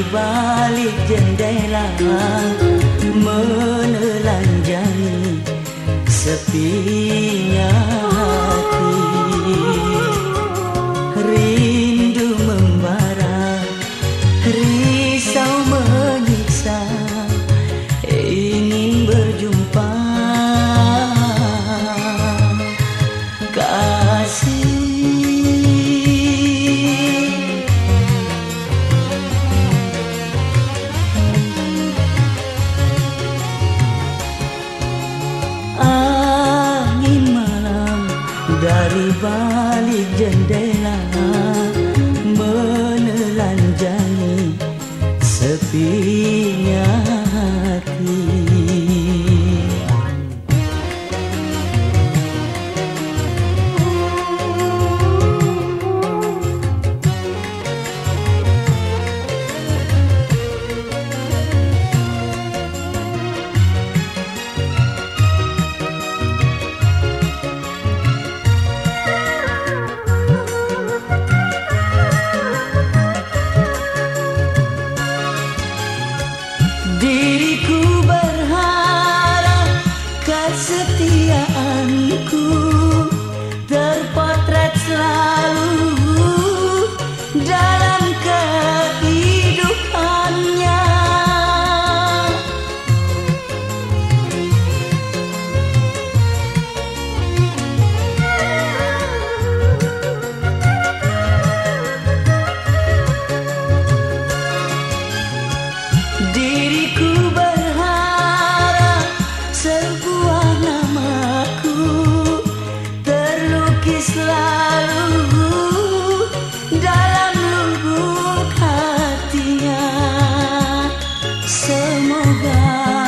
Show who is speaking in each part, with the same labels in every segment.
Speaker 1: di balik jendela menelanjangi sepinya hati. Rindu membara risau menyiksa ingin berjumpa. Kasih balik jendela. lugar.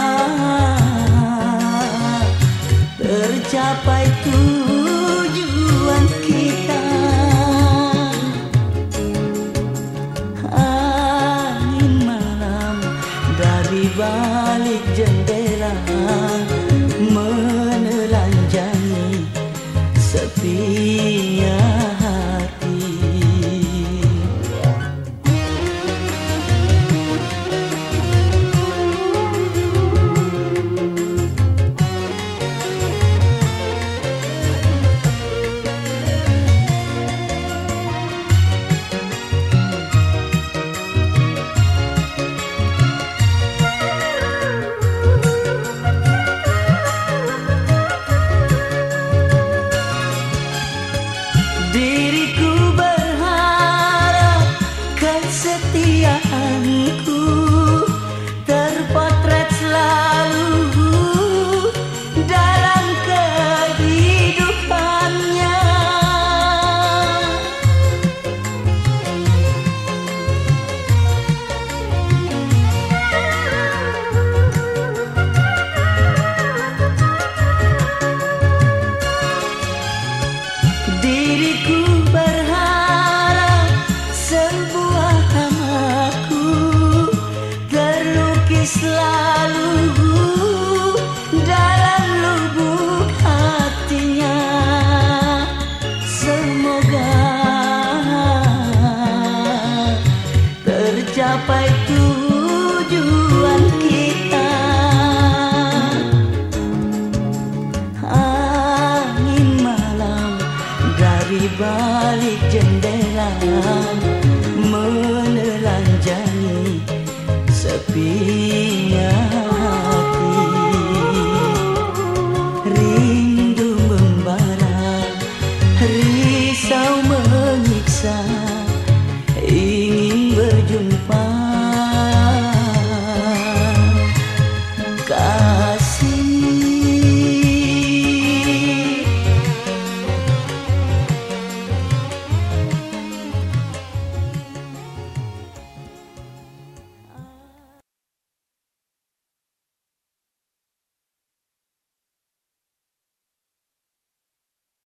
Speaker 1: menelanjangi sepi hati. Rindu membara, Risau menyiksa